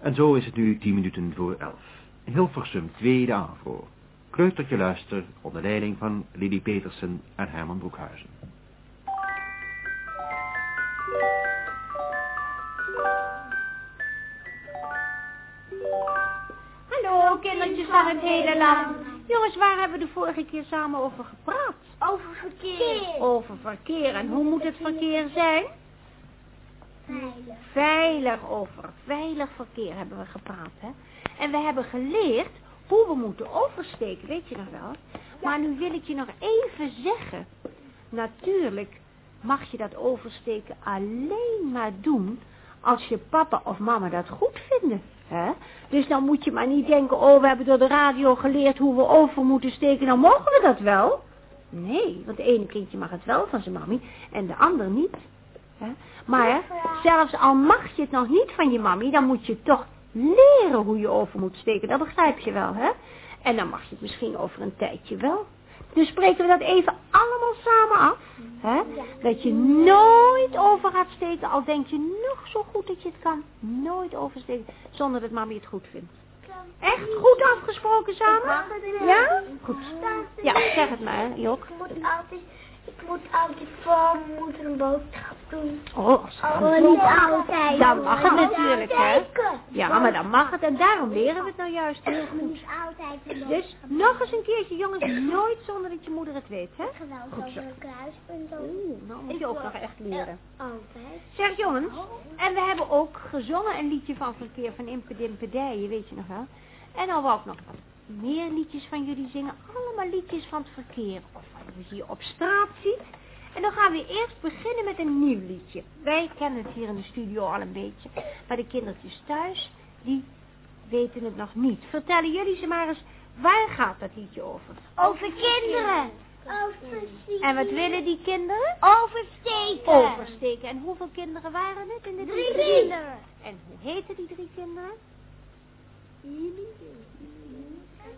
En zo is het nu tien minuten voor elf. Hilversum, tweede aanvoer. Kleutertje luister onder leiding van Lily Petersen en Herman Broekhuizen. Hallo, kindertjes van het hele land. Jongens, waar hebben we de vorige keer samen over gepraat? Over verkeer. Over verkeer. En hoe moet het verkeer zijn? Veilig. Veilig over veilig verkeer hebben we gepraat, hè? En we hebben geleerd hoe we moeten oversteken, weet je nog wel? Maar nu wil ik je nog even zeggen. Natuurlijk mag je dat oversteken alleen maar doen als je papa of mama dat goed vinden. Hè? Dus dan moet je maar niet denken, oh, we hebben door de radio geleerd hoe we over moeten steken, dan mogen we dat wel. Nee, want het ene kindje mag het wel van zijn mami en de ander niet. Hè? Maar zelfs al mag je het nog niet van je mami, dan moet je toch leren hoe je over moet steken. Dat begrijp je wel, hè? En dan mag je het misschien over een tijdje wel. Dus spreken we dat even allemaal samen af. Hè? Dat je nooit over gaat steken, al denk je nog zo goed dat je het kan. Nooit oversteken, zonder dat mami het goed vindt. Echt goed afgesproken samen? Ja? Goed. Ja, zeg het maar, Jok. Ik moet altijd, ik moet altijd voor mijn moeder een boodschap doen. Oh, het Oh, dan niet mag. altijd. Dan mag het natuurlijk, hè? Ja, maar dan mag het en daarom leren we het nou juist heel goed. altijd Dus nog eens een keertje, jongens, nooit zonder dat je moeder het weet, hè? Goed zo. over een kruispunt. Oeh, nou moet je ook nog echt leren. Altijd. Zeg jongens, en we hebben ook gezongen een liedje van verkeer van Impe Dimpe Dijen, weet je nog wel? En dan wou ik nog wat meer liedjes van jullie zingen. Allemaal liedjes van het verkeer. Of wat je hier op straat ziet. En dan gaan we eerst beginnen met een nieuw liedje. Wij kennen het hier in de studio al een beetje. Maar de kindertjes thuis, die weten het nog niet. Vertellen jullie ze maar eens, waar gaat dat liedje over? Over kinderen. Over En wat willen die kinderen? Oversteken. Oversteken. En hoeveel kinderen waren het in de drie Drie kinderen. En hoe heten die drie kinderen?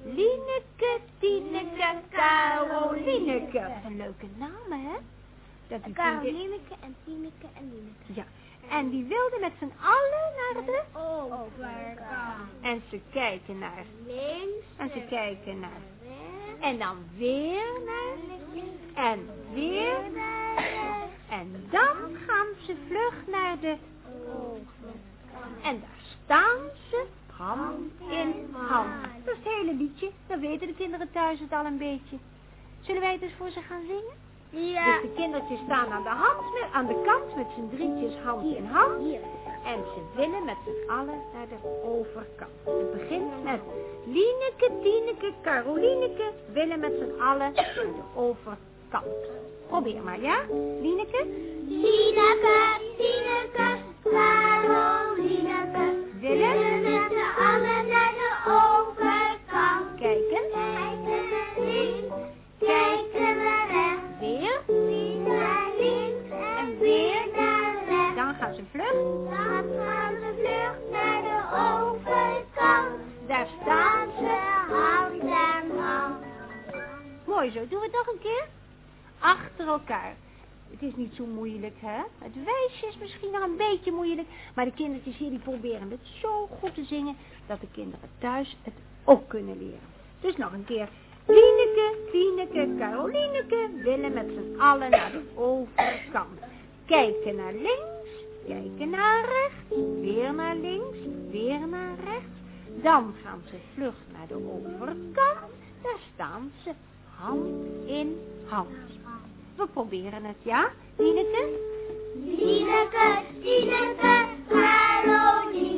Lineke, Tineke, Carolineke. Een leuke naam, hè? Dat die. Carolineke en Tineke en Lineke. Ja. En die wilden met z'n allen naar de... Overkant. En ze kijken naar... Links. En ze kijken naar... En dan weer naar... En weer... naar. En dan gaan ze vlug naar de... En daar staan ze hand in hand. Dat is het hele liedje. Dan weten de kinderen thuis het al een beetje. Zullen wij het eens voor ze gaan zingen? Ja. Dus de kindertjes staan aan de, hand met, aan de kant met z'n drietjes hand in hand. En ze willen met z'n allen naar de overkant. Het begint met Lineke, Tineke, Carolineke willen met z'n allen naar de overkant. Probeer maar, ja? Lineke? Tineke, Zo. Doen we het nog een keer? Achter elkaar. Het is niet zo moeilijk, hè? Het wijsje is misschien nog een beetje moeilijk, maar de kindertjes hier die proberen het zo goed te zingen dat de kinderen thuis het ook kunnen leren. Dus nog een keer. Lineke, Tineke, Carolineke willen met z'n allen naar de overkant. Kijken naar links, kijken naar rechts, weer naar links, weer naar rechts. Dan gaan ze vlug naar de overkant. Daar staan ze hand in hand. We proberen het, ja? Lineke? Tineke, Tineke, Carolineke. Willen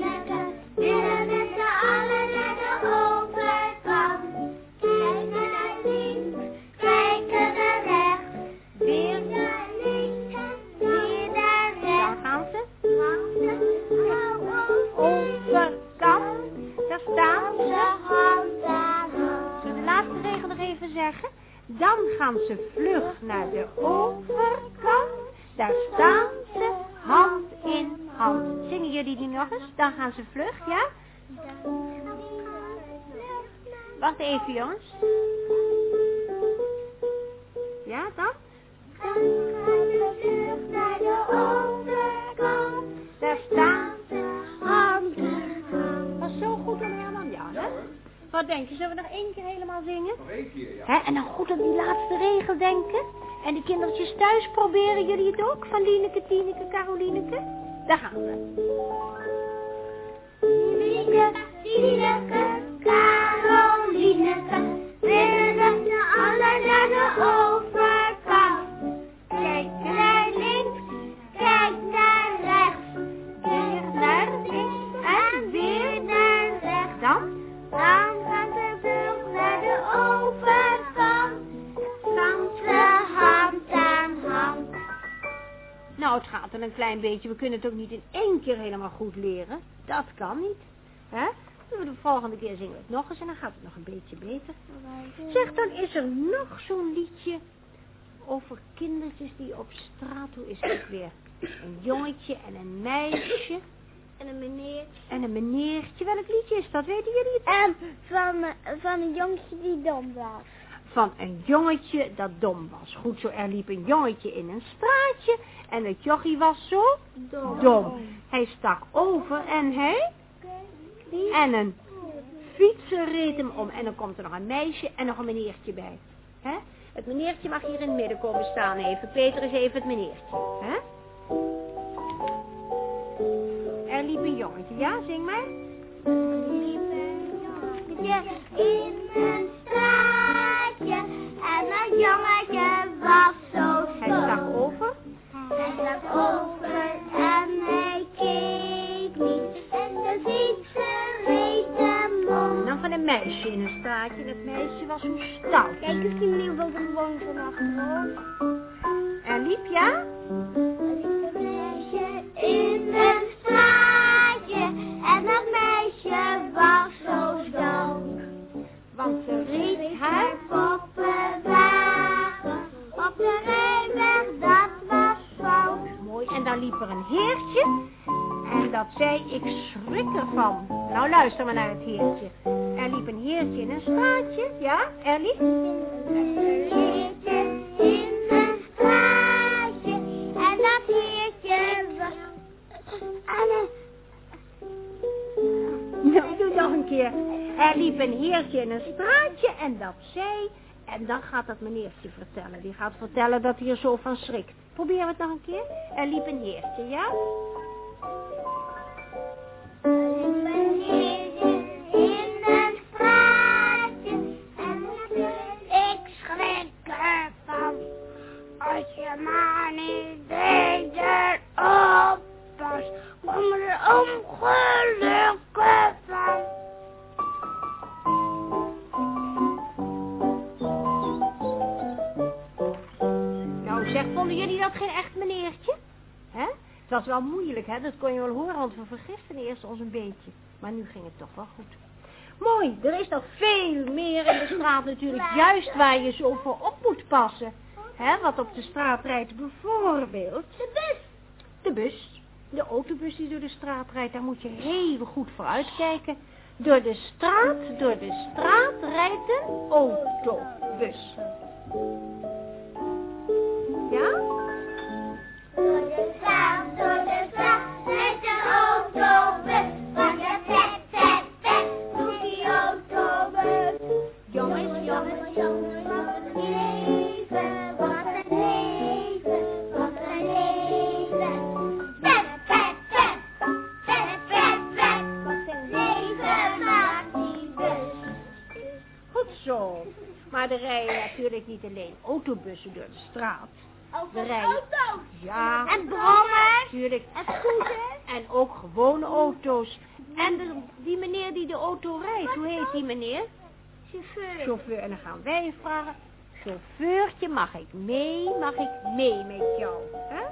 gaan ze vlug naar de overkant. Daar staan ze hand in hand. Zingen jullie die nog eens? Dan gaan ze vlug, ja? Wacht even, jongens. Ja, dan? Wat denk je? Zullen we nog één keer helemaal zingen? Nog één keer, ja. Hè? En dan goed op die laatste regel denken. En de kindertjes thuis proberen jullie het ook? Van Lieneke, Tieneke, Carolineke? Daar gaan we. Lieneke, Lieneke, Carolineke, willen allen naar de overkant. Een klein beetje. We kunnen het ook niet in één keer helemaal goed leren. Dat kan niet. Hè? De volgende keer zingen we het nog eens en dan gaat het nog een beetje beter. Zeg, dan is er nog zo'n liedje over kindertjes die op straat, hoe is het weer? Een jongetje en een meisje En een meneer. en een meneertje. Welk liedje is dat? Weten jullie het? En van, van een jongetje die dom was. Van een jongetje dat dom was. Goed zo, er liep een jongetje in een straatje en het jochie was zo dom. Hij stak over en hij... En een fietser reed hem om. En dan komt er nog een meisje en nog een meneertje bij. Het meneertje mag hier in het midden komen staan even. Peter is even het meneertje. Hè? Er liep een jongetje. Ja, zing maar. In een in. En het meisje was zo stout. Kijk eens, die meneer wil gewoon van achterover. Er liep, ja? Een meisje in een straatje en dat meisje was zo stom. Want ze Reed haar poppenwagen op de rijweg, dat was fout. Mooi. En dan liep er een heertje. En dat zei, ik schrik ervan. Nou, luister maar naar het heertje. Er liep een heertje in een straatje. Ja, er liep. Een heertje in een straatje en dat heertje was... Anne, Nou, doe nog een keer. Er liep een heertje in een straatje en dat zei... En dan gaat dat meneertje vertellen. Die gaat vertellen dat hij er zo van schrikt. Proberen we het nog een keer? Er liep een heertje, ja? Geen echt meneertje? Hè? Het was wel moeilijk, hè? Dat kon je wel horen, want we vergisten eerst ons een beetje. Maar nu ging het toch wel goed. Mooi, er is nog veel meer in de straat natuurlijk. Juist waar je zo voor op moet passen. Hè? Wat op de straat rijdt bijvoorbeeld. De bus. De bus. De autobus die door de straat rijdt, daar moet je heel goed voor uitkijken. Door de straat, door de straat rijdt een autobus. Er rijden natuurlijk niet alleen autobussen door de straat. Ook Er rijden- auto's. Ja, En brommers. natuurlijk. En scooters. En ook gewone auto's. En de- die meneer die de auto rijdt, hoe heet die meneer? Chauffeur. Chauffeur. En dan gaan wij vragen, chauffeurtje, mag ik mee? Mag ik mee met jou? Hè?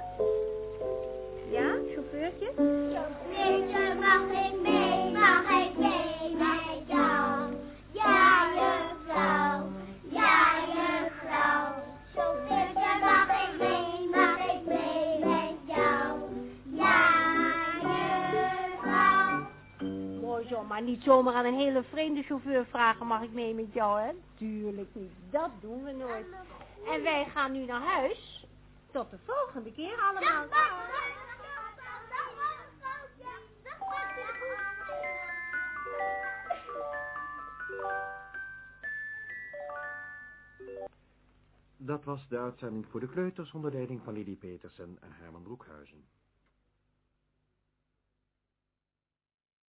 Ja, chauffeurtje? Chauffeurtje, mag ik mee, En niet zomaar aan een hele vreemde chauffeur vragen, mag ik mee met jou, hè? Tuurlijk niet, dat doen we nooit. En wij gaan nu naar huis. Tot de volgende keer allemaal. Dat was de uitzending voor de kleuters onder leiding van Lili Petersen en Herman Broekhuizen.